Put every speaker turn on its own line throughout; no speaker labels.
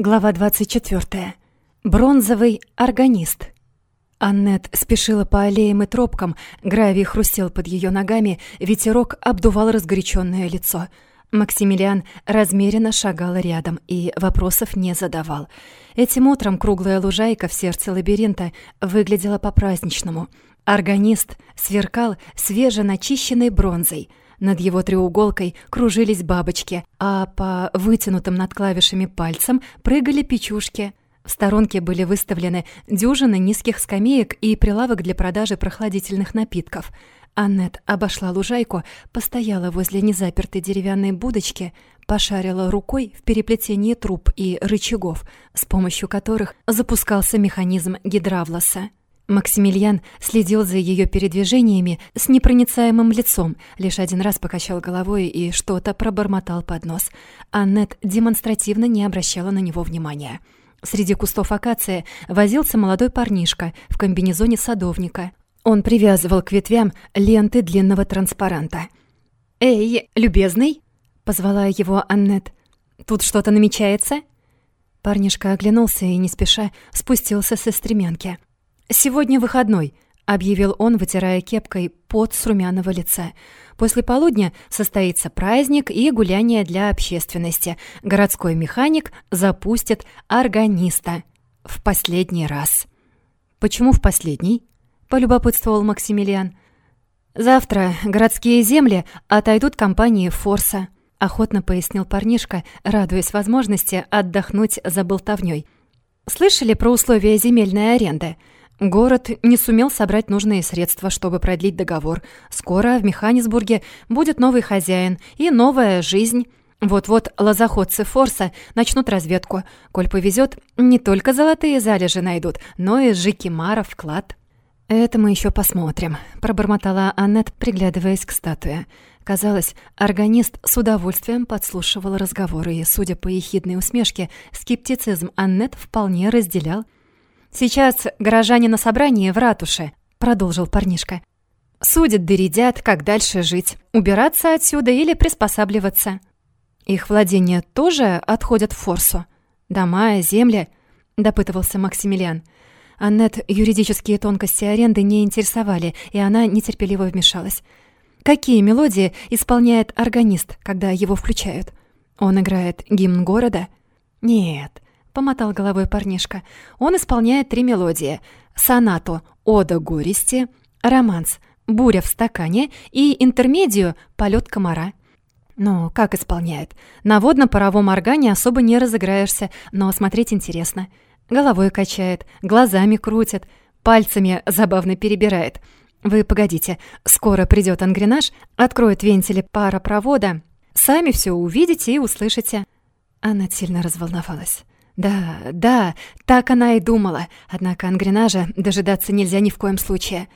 Глава 24. Бронзовый органист. Аннет спешила по аллеям и тропкам, гравий хрустел под ее ногами, ветерок обдувал разгоряченное лицо. Максимилиан размеренно шагал рядом и вопросов не задавал. Этим утром круглая лужайка в сердце лабиринта выглядела по-праздничному. Органист сверкал свеженачищенной бронзой — над его треуголкой кружились бабочки, а по вытянутым над клавишами пальцам прыгали печушки. В сторонке были выставлены дюжины низких скамеек и прилавок для продажи прохладительных напитков. Аннет обошла лужайку, постояла возле незапертой деревянной будочки, пошарила рукой в переплетении труб и рычагов, с помощью которых запускался механизм гидравлоса. Максимилиан следил за ее передвижениями с непроницаемым лицом, лишь один раз покачал головой и что-то пробормотал под нос. Аннет демонстративно не обращала на него внимания. Среди кустов акации возился молодой парнишка в комбинезоне садовника. Он привязывал к ветвям ленты длинного транспаранта. «Эй, любезный!» — позвала его Аннет. «Тут что-то намечается?» Парнишка оглянулся и не спеша спустился со стремянки. «Сегодня выходной», — объявил он, вытирая кепкой пот с румяного лица. «После полудня состоится праздник и гуляние для общественности. Городской механик запустит органиста. В последний раз». «Почему в последний?» — полюбопытствовал Максимилиан. «Завтра городские земли отойдут компании «Форса», — охотно пояснил парнишка, радуясь возможности отдохнуть за болтовнёй. «Слышали про условия земельной аренды?» Город не сумел собрать нужные средства, чтобы продлить договор. Скоро в Механисбурге будет новый хозяин и новая жизнь. Вот-вот лозоходцы Форса начнут разведку. Коль повезет, не только золотые залежи найдут, но и Жикимара вклад. «Это мы еще посмотрим», — пробормотала Аннет, приглядываясь к статуе. Казалось, органист с удовольствием подслушивал разговоры, и, судя по ехидной усмешке, скептицизм Аннет вполне разделял. Сейчас горожане на собрании в ратуше», — продолжил парнишка. «Судят да как дальше жить. Убираться отсюда или приспосабливаться. Их владения тоже отходят в форсу. Дома, земли», — допытывался Максимилиан. Аннет юридические тонкости аренды не интересовали, и она нетерпеливо вмешалась. «Какие мелодии исполняет органист, когда его включают? Он играет гимн города?» «Нет, помотал головой парнишка. Он исполняет три мелодии: сонату Ода горести, романс Буря в стакане и интермедию Полет комара. Ну, как исполняет? На водно-паровом органе особо не разыграешься, но смотреть интересно. Головой качает, глазами крутит, пальцами забавно перебирает. Вы погодите, скоро придет ангренаж, откроет вентили паропровода. Сами все увидите и услышите. Она сильно разволновалась. Да, да, так она и думала. Однако ангренажа дожидаться нельзя ни в коем случае.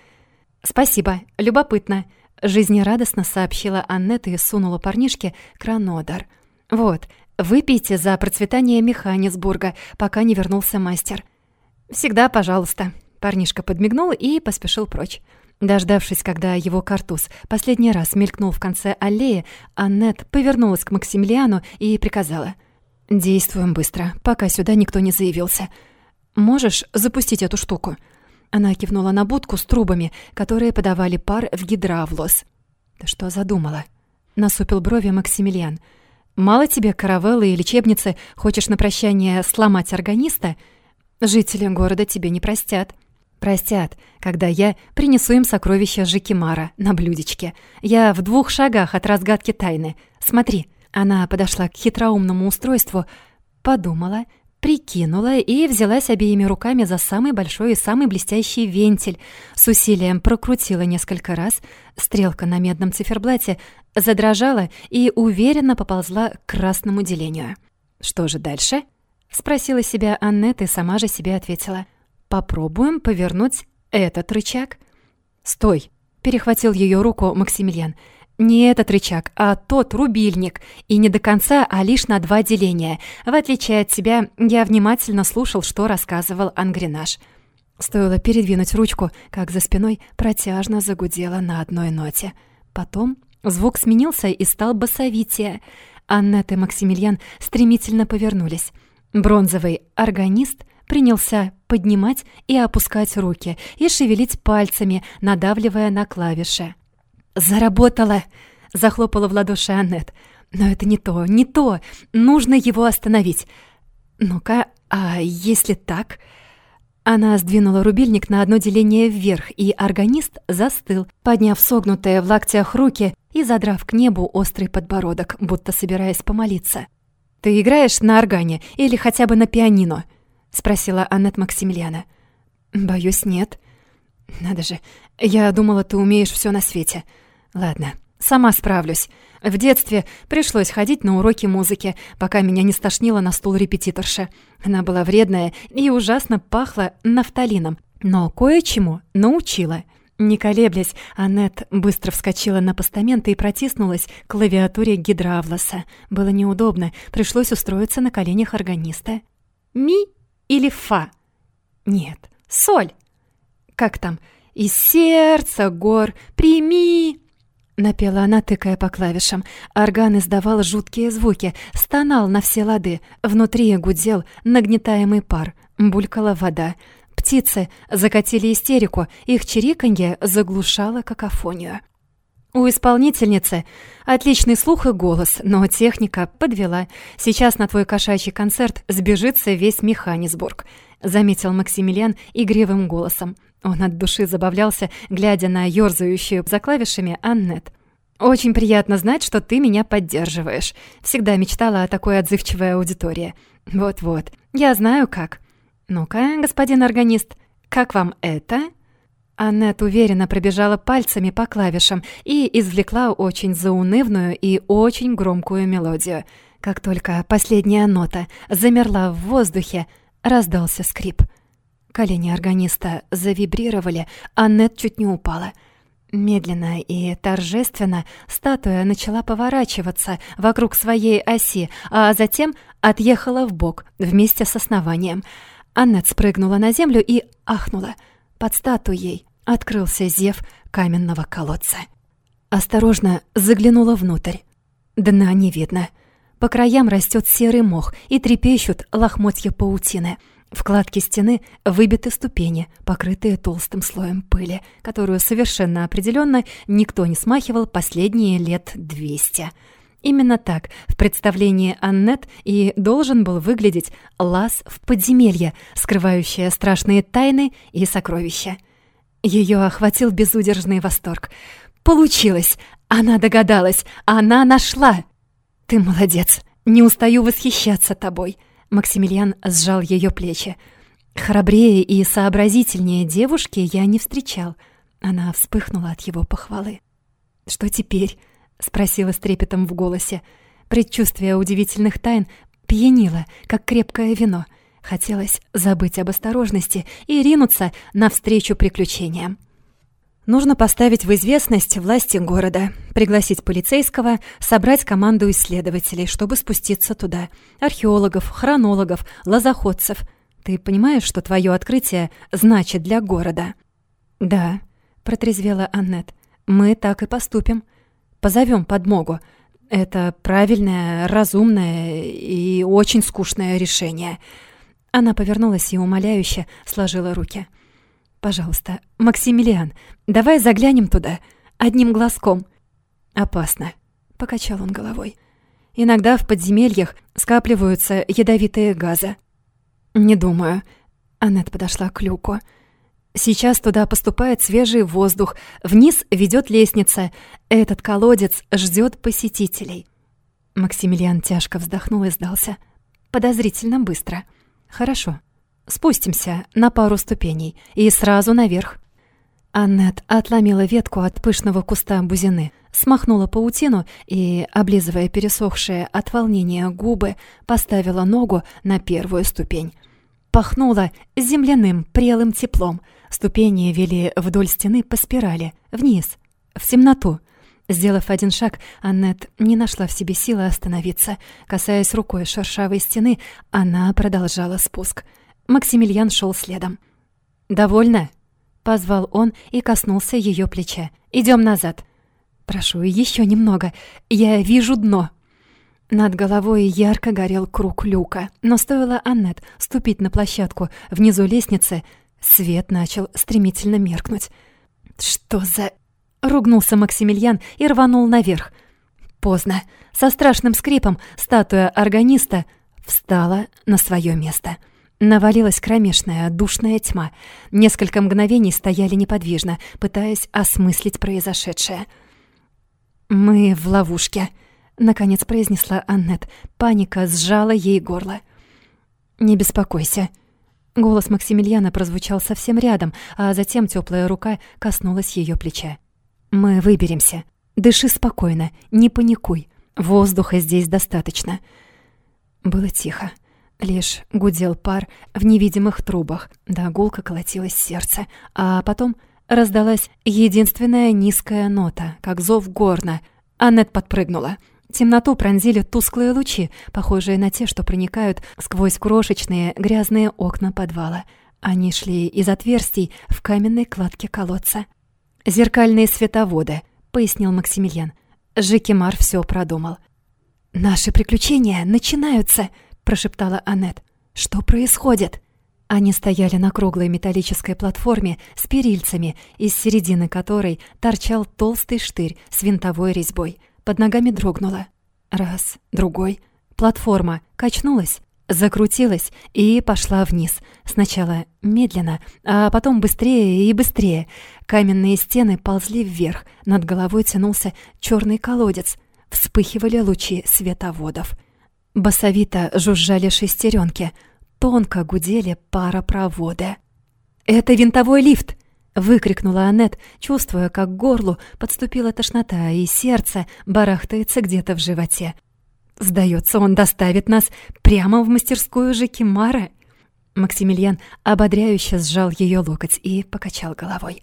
«Спасибо, любопытно», — жизнерадостно сообщила Аннет и сунула парнишке кранодар. «Вот, выпейте за процветание Механисбурга, пока не вернулся мастер». «Всегда пожалуйста», — парнишка подмигнул и поспешил прочь. Дождавшись, когда его картуз последний раз мелькнул в конце аллеи, Аннет повернулась к Максимилиану и приказала — «Действуем быстро, пока сюда никто не заявился. Можешь запустить эту штуку?» Она кивнула на будку с трубами, которые подавали пар в гидравлос. «Ты что задумала?» Насупил брови Максимилиан. «Мало тебе каравеллы и лечебницы, хочешь на прощание сломать органиста? Жители города тебе не простят». «Простят, когда я принесу им сокровища Жикимара на блюдечке. Я в двух шагах от разгадки тайны. Смотри». Она подошла к хитроумному устройству, подумала, прикинула и взялась обеими руками за самый большой и самый блестящий вентиль. С усилием прокрутила несколько раз, стрелка на медном циферблате задрожала и уверенно поползла к красному делению. «Что же дальше?» — спросила себя Аннет и сама же себе ответила. «Попробуем повернуть этот рычаг». «Стой!» — перехватил ее руку Максимилиан — не этот рычаг, а тот рубильник. И не до конца, а лишь на два деления. В отличие от тебя, я внимательно слушал, что рассказывал Ангренаж. Стоило передвинуть ручку, как за спиной протяжно загудело на одной ноте. Потом звук сменился и стал басовитее. Аннет и Максимилиан стремительно повернулись. Бронзовый органист принялся поднимать и опускать руки и шевелить пальцами, надавливая на клавиши. «Заработало!» — захлопала в ладоши Аннет. «Но это не то, не то! Нужно его остановить! Ну-ка, а если так?» Она сдвинула рубильник на одно деление вверх, и органист застыл, подняв согнутые в локтях руки и задрав к небу острый подбородок, будто собираясь помолиться. «Ты играешь на органе или хотя бы на пианино?» — спросила Аннет Максимилиана. «Боюсь, нет». «Надо же, я думала, ты умеешь все на свете. Ладно, сама справлюсь. В детстве пришлось ходить на уроки музыки, пока меня не стошнило на стул репетиторша. Она была вредная и ужасно пахла нафталином, но кое-чему научила». Не колеблясь, Аннет быстро вскочила на постамент и протиснулась к клавиатуре гидравлоса. Было неудобно, пришлось устроиться на коленях органиста. «Ми или фа?» «Нет, соль!» «Как там? Из сердца гор прими!» Напела она, тыкая по клавишам. Орган издавал жуткие звуки, стонал на все лады. Внутри гудел нагнетаемый пар, булькала вода. Птицы закатили истерику, их чириканье заглушало какофонию. У исполнительницы отличный слух и голос, но техника подвела. Сейчас на твой кошачий концерт сбежится весь Механисбург, заметил Максимилиан игривым голосом. Он от души забавлялся, глядя на ёрзающую за клавишами Аннет. «Очень приятно знать, что ты меня поддерживаешь. Всегда мечтала о такой отзывчивой аудитории. Вот-вот, я знаю как. Ну-ка, господин органист, как вам это?» Аннет уверенно пробежала пальцами по клавишам и извлекла очень заунывную и очень громкую мелодию. Как только последняя нота замерла в воздухе, раздался скрип — Колени органиста завибрировали, а Нет чуть не упала. Медленно и торжественно статуя начала поворачиваться вокруг своей оси, а затем отъехала в бок вместе с основанием. Аннет спрыгнула на землю и ахнула. Под статуей открылся зев каменного колодца. Осторожно заглянула внутрь. Дна не видно. По краям растет серый мох и трепещут лохмотья паутины — в кладке стены выбиты ступени, покрытые толстым слоем пыли, которую совершенно определенно никто не смахивал последние лет двести. Именно так в представлении Аннет и должен был выглядеть лаз в подземелье, скрывающее страшные тайны и сокровища. Ее охватил безудержный восторг. «Получилось! Она догадалась! Она нашла!» «Ты молодец! Не устаю восхищаться тобой!» Максимилиан сжал ее плечи. Храбрее и сообразительнее девушки я не встречал. Она вспыхнула от его похвалы. «Что теперь?» — спросила с трепетом в голосе. Предчувствие удивительных тайн пьянило, как крепкое вино. Хотелось забыть об осторожности и ринуться навстречу приключениям. Нужно поставить в известность власти города, пригласить полицейского, собрать команду исследователей, чтобы спуститься туда. Археологов, хронологов, лозоходцев. Ты понимаешь, что твое открытие значит для города? Да, протрезвела Аннет. Мы так и поступим. Позовем подмогу. Это правильное, разумное и очень скучное решение. Она повернулась и умоляюще сложила руки. — Пожалуйста, Максимилиан, давай заглянем туда, одним глазком. Опасно, покачал он головой. Иногда в подземельях скапливаются ядовитые газы. Не думаю. Аннет подошла к люку. Сейчас туда поступает свежий воздух, вниз ведет лестница. Этот колодец ждет посетителей. Максимилиан тяжко вздохнул и сдался. Подозрительно быстро. Хорошо. Спустимся на пару ступеней и сразу наверх. Аннет отломила ветку от пышного куста бузины, смахнула паутину и, облизывая пересохшие от волнения губы, поставила ногу на первую ступень. Пахнуло земляным прелым теплом. Ступени вели вдоль стены по спирали, вниз, в темноту. Сделав один шаг, Аннет не нашла в себе силы остановиться. Касаясь рукой шершавой стены, она продолжала спуск — Максимилиан шел следом. «Довольно?» — позвал он и коснулся ее плеча. Идем назад». «Прошу, еще немного. Я вижу дно». Над головой ярко горел круг люка, но стоило Аннет ступить на площадку внизу лестницы, свет начал стремительно меркнуть. «Что за...» — ругнулся Максимилиан и рванул наверх. Поздно. Со страшным скрипом статуя органиста встала на свое место. Навалилась кромешная, душная тьма. Несколько мгновений стояли неподвижно, пытаясь осмыслить произошедшее. «Мы в ловушке», наконец произнесла Аннет. Паника сжала ей горло. Не беспокойся. Голос Максимилиана прозвучал совсем рядом, а затем теплая рука коснулась ее плеча. Мы выберемся. Дыши спокойно, не паникуй. Воздуха здесь достаточно. Было тихо. Лишь гудел пар в невидимых трубах, да гулко колотилось сердце, а потом раздалась единственная низкая нота, как зов горна. Аннет подпрыгнула. Темноту пронзили тусклые лучи, похожие на те, что проникают сквозь крошечные грязные окна подвала. Они шли из отверстий в каменной кладке колодца. «Зеркальные световоды», — пояснил Максимилиан. Жикимар все продумал. «Наши приключения начинаются», — прошептала Аннет. «Что происходит?» Они стояли на круглой металлической платформе с перильцами, из середины которой торчал толстый штырь с винтовой резьбой — под ногами дрогнуло. Раз, другой. Платформа качнулась, закрутилась и пошла вниз. Сначала медленно, а потом быстрее и быстрее. Каменные стены ползли вверх, над головой тянулся черный колодец. Вспыхивали лучи световодов. Басовито жужжали шестеренки, тонко гудели паропроводы. «Это винтовой лифт!» Выкрикнула Аннет, чувствуя, как к горлу подступила тошнота, и сердце барахтается где-то в животе. «Сдается, он доставит нас прямо в мастерскую Жекимара!» Максимилиан ободряюще сжал ее локоть и покачал головой.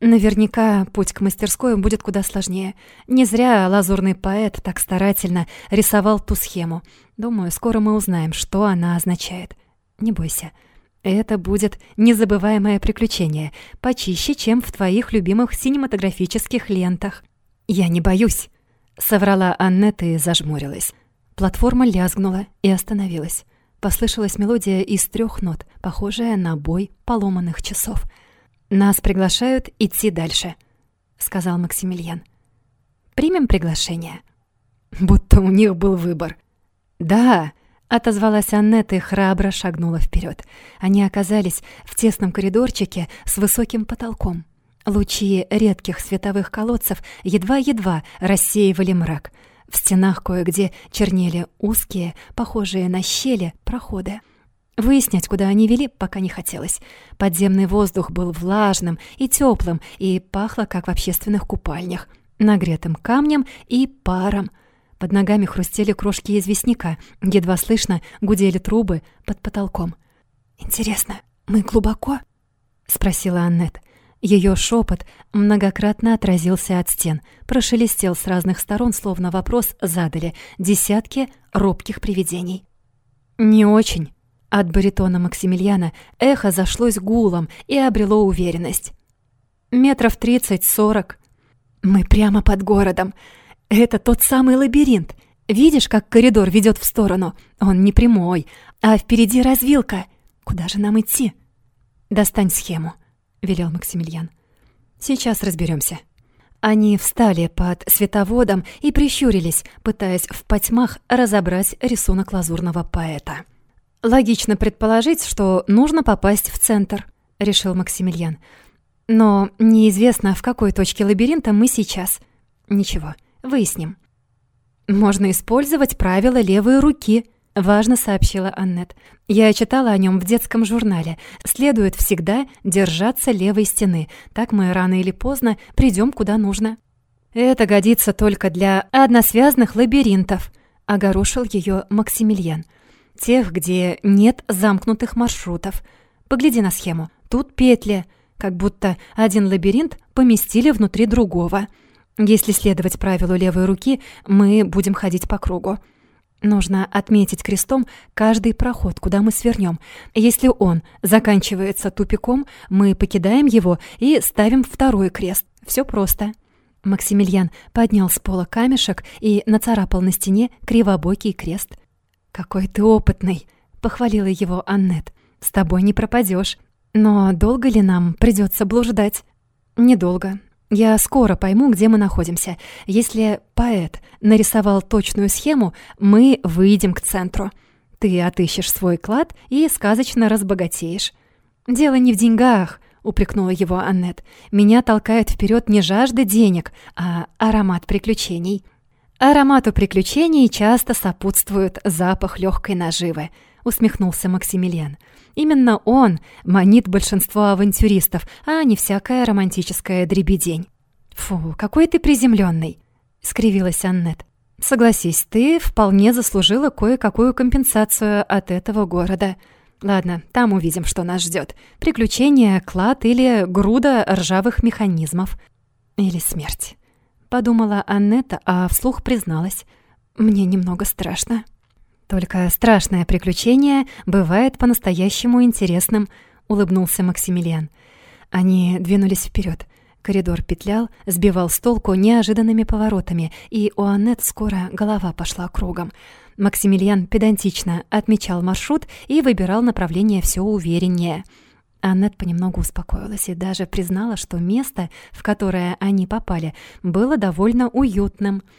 Наверняка путь к мастерской будет куда сложнее. Не зря лазурный поэт так старательно рисовал ту схему. Думаю, скоро мы узнаем, что она означает. Не бойся, это будет незабываемое приключение, почище, чем в твоих любимых синематографических лентах. Я не боюсь, соврала Аннет и зажмурилась. Платформа лязгнула и остановилась. Послышалась мелодия из трех нот, похожая на бой поломанных часов. Нас приглашают идти дальше, сказал Максимилиан. Примем приглашение. Будто у них был выбор. Да, Отозвалась Аннет и храбро шагнула вперед. Они оказались в тесном коридорчике с высоким потолком. Лучи редких световых колодцев едва-едва рассеивали мрак. В стенах кое-где чернели узкие, похожие на щели, проходы. Выяснять, куда они вели, пока не хотелось. Подземный воздух был влажным и теплым и пахло, как в общественных купальнях, нагретым камнем и паром — под ногами хрустели крошки известняка, едва слышно гудели трубы под потолком. «Интересно, мы глубоко?» — спросила Аннет. Ее шепот многократно отразился от стен, прошелестел с разных сторон, словно вопрос задали десятки робких привидений. «Не очень». От баритона Максимилиана эхо зашлось гулом и обрело уверенность. «Метров тридцать-сорок. Мы прямо под городом. Это тот самый лабиринт. Видишь, как коридор ведет в сторону? Он не прямой, а впереди развилка. Куда же нам идти? Достань схему, велел Максимилиан. Сейчас разберемся. Они встали под световодом и прищурились, пытаясь в потьмах разобрать рисунок лазурного поэта. Логично предположить, что нужно попасть в центр, решил Максимилиан. Но неизвестно, в какой точке лабиринта мы сейчас. Ничего, Выясним. Можно использовать правило левой руки, важно сообщила Аннет. Я читала о нем в детском журнале. Следует всегда держаться левой стены. Так мы рано или поздно придем куда нужно. Это годится только для односвязных лабиринтов, огорошил ее Максимилиан. Тех, где нет замкнутых маршрутов. Погляди на схему. Тут петли, как будто один лабиринт поместили внутри другого. Если следовать правилу левой руки, мы будем ходить по кругу. Нужно отметить крестом каждый проход, куда мы свернем. Если он заканчивается тупиком, мы покидаем его и ставим второй крест. Все просто. Максимилиан поднял с пола камешек и нацарапал на стене кривобокий крест. «Какой ты опытный!» — похвалила его Аннет. «С тобой не пропадешь. Но долго ли нам придется блуждать?» «Недолго. Я скоро пойму, где мы находимся. Если поэт нарисовал точную схему, мы выйдем к центру. Ты отыщешь свой клад и сказочно разбогатеешь. Дело не в деньгах, упрекнула его Аннет. Меня толкает вперед не жажда денег, а аромат приключений. Аромату приключений часто сопутствует запах легкой наживы, усмехнулся Максимилиан. Именно он манит большинство авантюристов, а не всякая романтическая дребедень. «Фу, какой ты приземленный, скривилась Аннет. «Согласись, ты вполне заслужила кое-какую компенсацию от этого города. Ладно, там увидим, что нас ждет. Приключения, клад или груда ржавых механизмов. Или смерть», — подумала Аннета, а вслух призналась. «Мне немного страшно». «Только страшное приключение бывает по-настоящему интересным», — улыбнулся Максимилиан. Они двинулись вперед. Коридор петлял, сбивал с толку неожиданными поворотами, и у Аннет скоро голова пошла кругом. Максимилиан педантично отмечал маршрут и выбирал направление все увереннее. Аннет понемногу успокоилась и даже признала, что место, в которое они попали, было довольно уютным —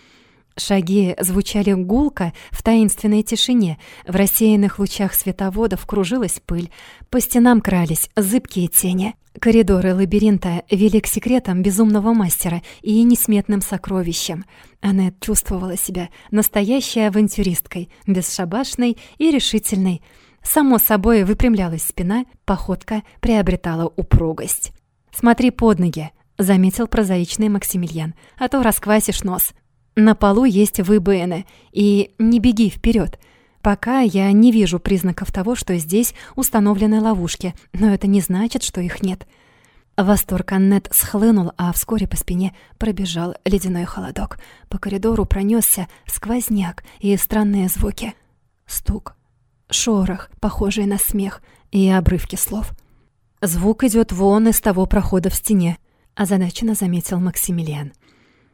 Шаги звучали гулко в таинственной тишине, в рассеянных лучах световодов кружилась пыль, по стенам крались зыбкие тени. Коридоры лабиринта вели к секретам безумного мастера и несметным сокровищам. Она чувствовала себя настоящей авантюристкой, бесшабашной и решительной. Само собой выпрямлялась спина, походка приобретала упругость. «Смотри под ноги», — заметил прозаичный Максимилиан, «а то расквасишь нос». На полу есть выбоины, и не беги вперед. Пока я не вижу признаков того, что здесь установлены ловушки, но это не значит, что их нет. Восторг Аннет схлынул, а вскоре по спине пробежал ледяной холодок. По коридору пронесся сквозняк и странные звуки. Стук, шорох, похожий на смех, и обрывки слов. Звук идет вон из того прохода в стене, озадаченно заметил Максимилиан.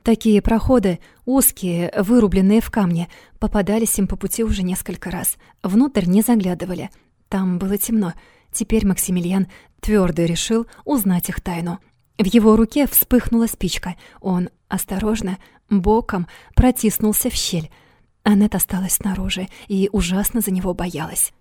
Такие проходы, узкие, вырубленные в камне, попадались им по пути уже несколько раз. Внутрь не заглядывали. Там было темно. Теперь Максимилиан твердо решил узнать их тайну. В его руке вспыхнула спичка. Он осторожно, боком протиснулся в щель. Аннет осталась снаружи и ужасно за него боялась.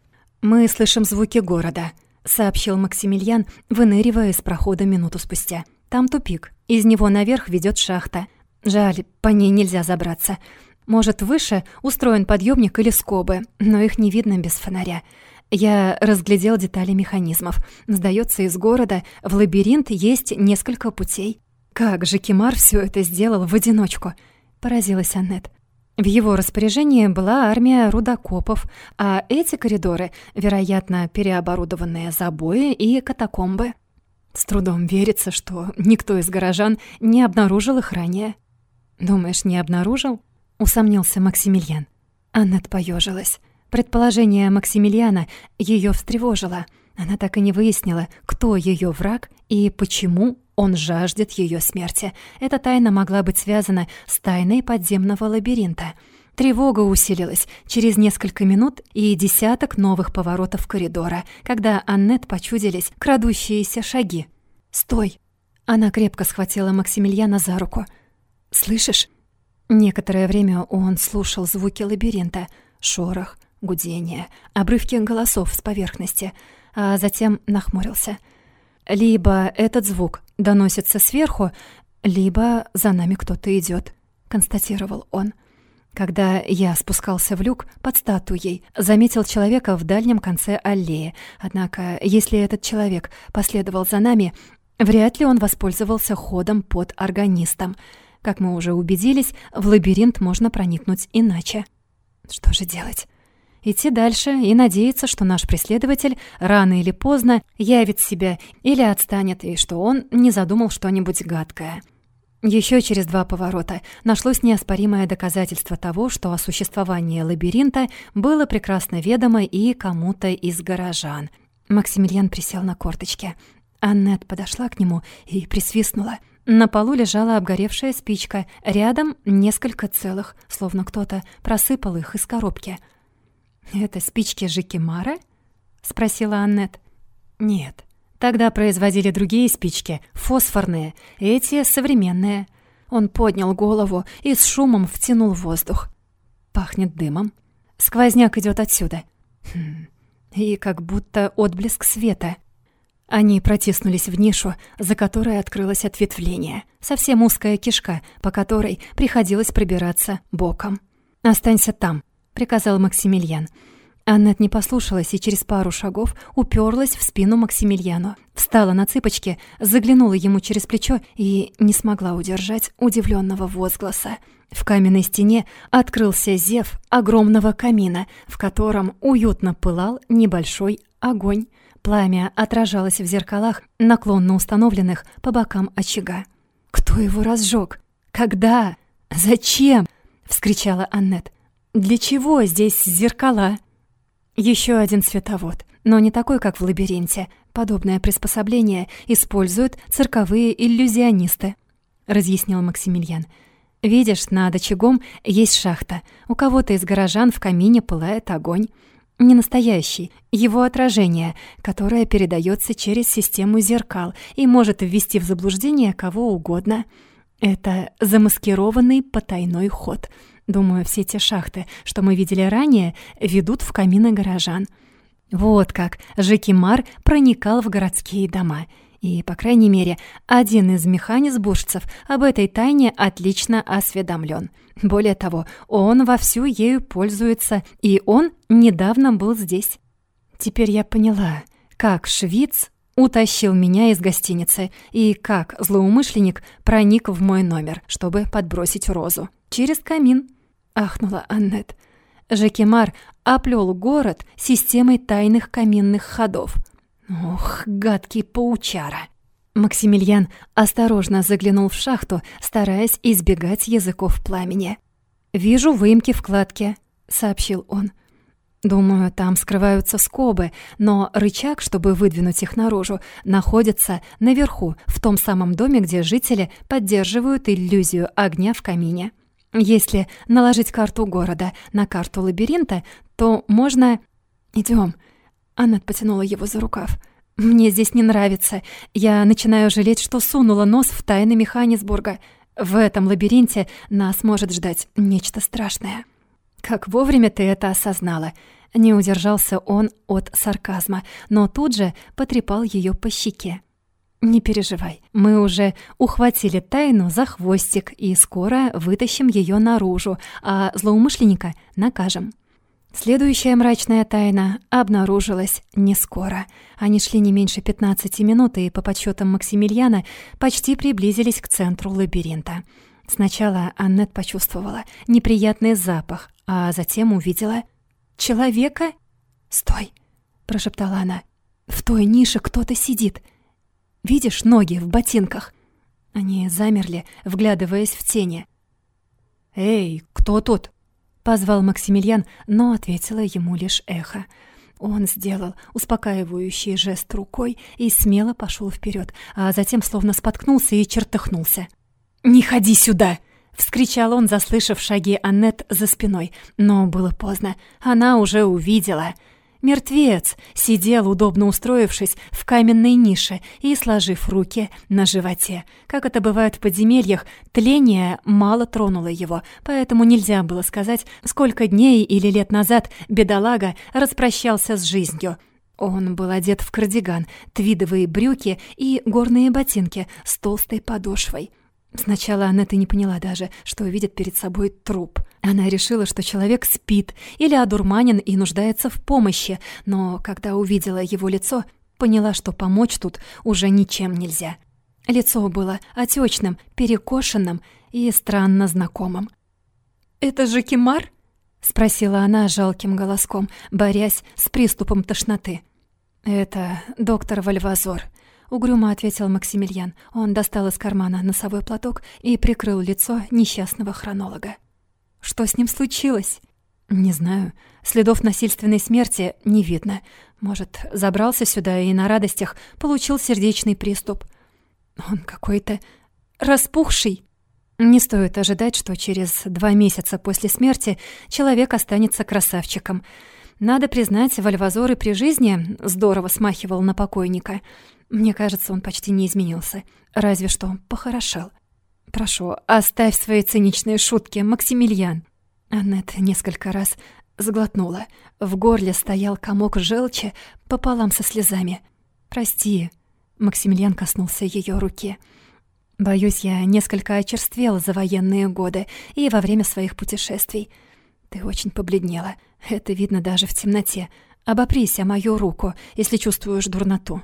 «Мы слышим звуки города», — сообщил Максимилиан, выныривая из прохода минуту спустя. «Там тупик. Из него наверх ведет шахта. Жаль, по ней нельзя забраться. Может, выше устроен подъемник или скобы, но их не видно без фонаря. Я разглядел детали механизмов. Сдается, из города в лабиринт есть несколько путей. Как же Кимар все это сделал в одиночку? Поразилась Аннет. В его распоряжении была армия рудокопов, а эти коридоры, вероятно, переоборудованные забои и катакомбы. С трудом верится, что никто из горожан не обнаружил их ранее. «Думаешь, не обнаружил?» — усомнился Максимилиан. Аннет поежилась. Предположение Максимилиана ее встревожило. Она так и не выяснила, кто ее враг и почему он жаждет ее смерти. Эта тайна могла быть связана с тайной подземного лабиринта. Тревога усилилась через несколько минут и десяток новых поворотов коридора, когда Аннет почудились крадущиеся шаги. «Стой!» Она крепко схватила Максимилиана за руку — «Слышишь?» Некоторое время он слушал звуки лабиринта, шорох, гудение, обрывки голосов с поверхности, а затем нахмурился. «Либо этот звук доносится сверху, либо за нами кто-то идет, констатировал он. Когда я спускался в люк под статуей, заметил человека в дальнем конце аллеи. Однако, если этот человек последовал за нами, вряд ли он воспользовался ходом под органистом — как мы уже убедились, в лабиринт можно проникнуть иначе. Что же делать? Идти дальше и надеяться, что наш преследователь рано или поздно явит себя или отстанет, и что он не задумал что-нибудь гадкое. Еще через два поворота нашлось неоспоримое доказательство того, что о существовании лабиринта было прекрасно ведомо и кому-то из горожан. Максимилиан присел на корточки. Аннет подошла к нему и присвистнула — На полу лежала обгоревшая спичка, рядом несколько целых, словно кто-то просыпал их из коробки. «Это спички Жикимара?» — спросила Аннет. «Нет. Тогда производили другие спички, фосфорные, эти современные». Он поднял голову и с шумом втянул воздух. Пахнет дымом. Сквозняк идет отсюда. Хм. И как будто отблеск света — они протиснулись в нишу, за которой открылось ответвление. Совсем узкая кишка, по которой приходилось пробираться боком. «Останься там», — приказал Максимилиан. Аннет не послушалась и через пару шагов уперлась в спину Максимилиану. Встала на цыпочки, заглянула ему через плечо и не смогла удержать удивленного возгласа. В каменной стене открылся зев огромного камина, в котором уютно пылал небольшой огонь. Пламя отражалось в зеркалах, наклонно установленных по бокам очага. «Кто его разжег? Когда? Зачем?» — вскричала Аннет. «Для чего здесь зеркала?» Еще один световод, но не такой, как в лабиринте. Подобное приспособление используют цирковые иллюзионисты, разъяснил Максимилиан. Видишь, над очагом есть шахта. У кого-то из горожан в камине пылает огонь не настоящий, его отражение, которое передается через систему зеркал и может ввести в заблуждение кого угодно. Это замаскированный потайной ход. Думаю, все те шахты, что мы видели ранее, ведут в камины горожан. Вот как Жекимар проникал в городские дома. И, по крайней мере, один из механизбуржцев об этой тайне отлично осведомлен. Более того, он вовсю ею пользуется, и он недавно был здесь. Теперь я поняла, как швиц утащил меня из гостиницы и как злоумышленник проник в мой номер, чтобы подбросить розу. Через камин. Ахнула Аннет. Жекимар оплел город системой тайных каминных ходов. Ох, гадкий паучара. Максимилиан осторожно заглянул в шахту, стараясь избегать языков пламени. «Вижу выемки в кладке», — сообщил он. «Думаю, там скрываются скобы, но рычаг, чтобы выдвинуть их наружу, находится наверху, в том самом доме, где жители поддерживают иллюзию огня в камине. Если наложить карту города на карту лабиринта, то можно... Идем. Анна потянула его за рукав. «Мне здесь не нравится. Я начинаю жалеть, что сунула нос в тайны Механисбурга. В этом лабиринте нас может ждать нечто страшное». «Как вовремя ты это осознала?» Не удержался он от сарказма, но тут же потрепал ее по щеке. «Не переживай, мы уже ухватили тайну за хвостик и скоро вытащим ее наружу, а злоумышленника накажем». Следующая мрачная тайна обнаружилась не скоро. Они шли не меньше 15 минут и, по подсчетам Максимилиана, почти приблизились к центру лабиринта. Сначала Аннет почувствовала неприятный запах, а затем увидела человека. «Стой!» — прошептала она. «В той нише кто-то сидит. Видишь ноги в ботинках?» Они замерли, вглядываясь в тени. «Эй, кто тут?» Позвал Максимилиан, но ответило ему лишь эхо. Он сделал успокаивающий жест рукой и смело пошел вперед, а затем словно споткнулся и чертыхнулся. «Не ходи сюда!» — вскричал он, заслышав шаги Аннет за спиной. Но было поздно. Она уже увидела — Мертвец сидел, удобно устроившись в каменной нише и сложив руки на животе. Как это бывает в подземельях, тление мало тронуло его, поэтому нельзя было сказать, сколько дней или лет назад бедолага распрощался с жизнью. Он был одет в кардиган, твидовые брюки и горные ботинки с толстой подошвой. Сначала Аннет и не поняла даже, что видит перед собой труп. Она решила, что человек спит или одурманен и нуждается в помощи, но когда увидела его лицо, поняла, что помочь тут уже ничем нельзя. Лицо было отечным, перекошенным и странно знакомым. «Это же Кимар?» — спросила она жалким голоском, борясь с приступом тошноты. «Это доктор Вальвазор», Угрюмо ответил Максимилиан. Он достал из кармана носовой платок и прикрыл лицо несчастного хронолога. «Что с ним случилось?» «Не знаю. Следов насильственной смерти не видно. Может, забрался сюда и на радостях получил сердечный приступ. Он какой-то распухший. Не стоит ожидать, что через два месяца после смерти человек останется красавчиком. Надо признать, Вальвазор и при жизни здорово смахивал на покойника. Мне кажется, он почти не изменился. Разве что похорошел. «Прошу, оставь свои циничные шутки, Максимилиан». Аннет несколько раз сглотнула. В горле стоял комок желчи пополам со слезами. «Прости», — Максимилиан коснулся ее руки. Боюсь, я несколько очерствела за военные годы и во время своих путешествий. Ты очень побледнела. Это видно даже в темноте. Обопрись о мою руку, если чувствуешь дурноту».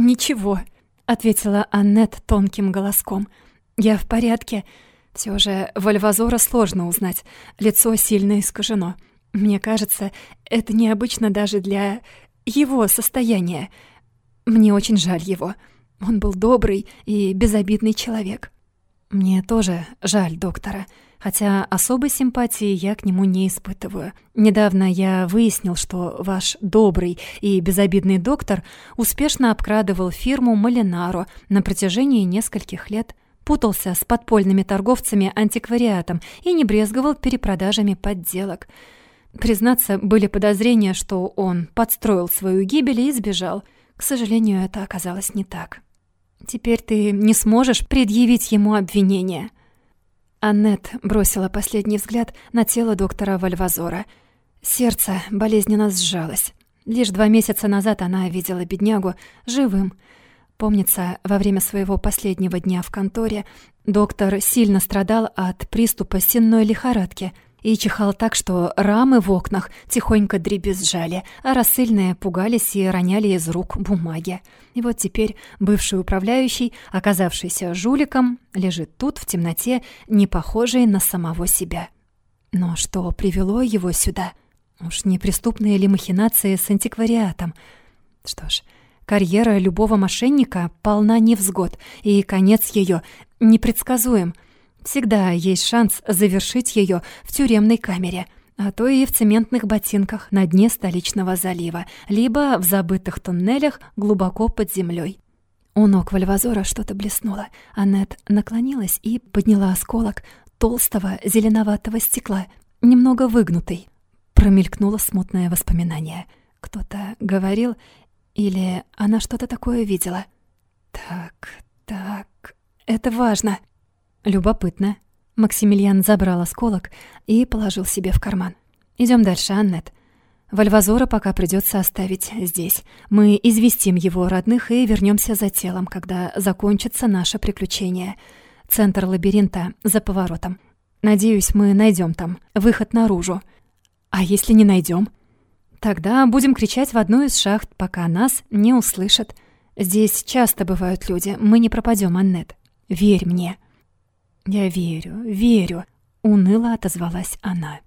«Ничего», — ответила Аннет тонким голоском. «Я в порядке. Все же Вальвазора сложно узнать. Лицо сильно искажено. Мне кажется, это необычно даже для его состояния. Мне очень жаль его». Он был добрый и безобидный человек. Мне тоже жаль доктора, хотя особой симпатии я к нему не испытываю. Недавно я выяснил, что ваш добрый и безобидный доктор успешно обкрадывал фирму Малинаро на протяжении нескольких лет, путался с подпольными торговцами антиквариатом и не брезговал перепродажами подделок. Признаться, были подозрения, что он подстроил свою гибель и сбежал. К сожалению, это оказалось не так. Теперь ты не сможешь предъявить ему обвинение». Аннет бросила последний взгляд на тело доктора Вальвазора. Сердце болезненно сжалось. Лишь два месяца назад она видела беднягу живым. Помнится, во время своего последнего дня в конторе доктор сильно страдал от приступа сенной лихорадки — и чихал так, что рамы в окнах тихонько дребезжали, а рассыльные пугались и роняли из рук бумаги. И вот теперь бывший управляющий, оказавшийся жуликом, лежит тут в темноте, не похожий на самого себя. Но что привело его сюда? Уж не преступные ли махинации с антиквариатом? Что ж, карьера любого мошенника полна невзгод, и конец ее непредсказуем — Всегда есть шанс завершить ее в тюремной камере, а то и в цементных ботинках на дне столичного залива, либо в забытых туннелях глубоко под землей. У ног Вальвазора что-то блеснуло. Аннет наклонилась и подняла осколок толстого зеленоватого стекла, немного выгнутый. Промелькнуло смутное воспоминание. Кто-то говорил, или она что-то такое видела. Так, так, это важно. Любопытно. Максимилиан забрал осколок и положил себе в карман. Идем дальше, Аннет. Вальвазора пока придется оставить здесь. Мы известим его родных и вернемся за телом, когда закончится наше приключение. Центр лабиринта за поворотом. Надеюсь, мы найдем там выход наружу. А если не найдем? Тогда будем кричать в одну из шахт, пока нас не услышат. Здесь часто бывают люди. Мы не пропадем, Аннет. Верь мне. «Я верю, верю», — уныло отозвалась она.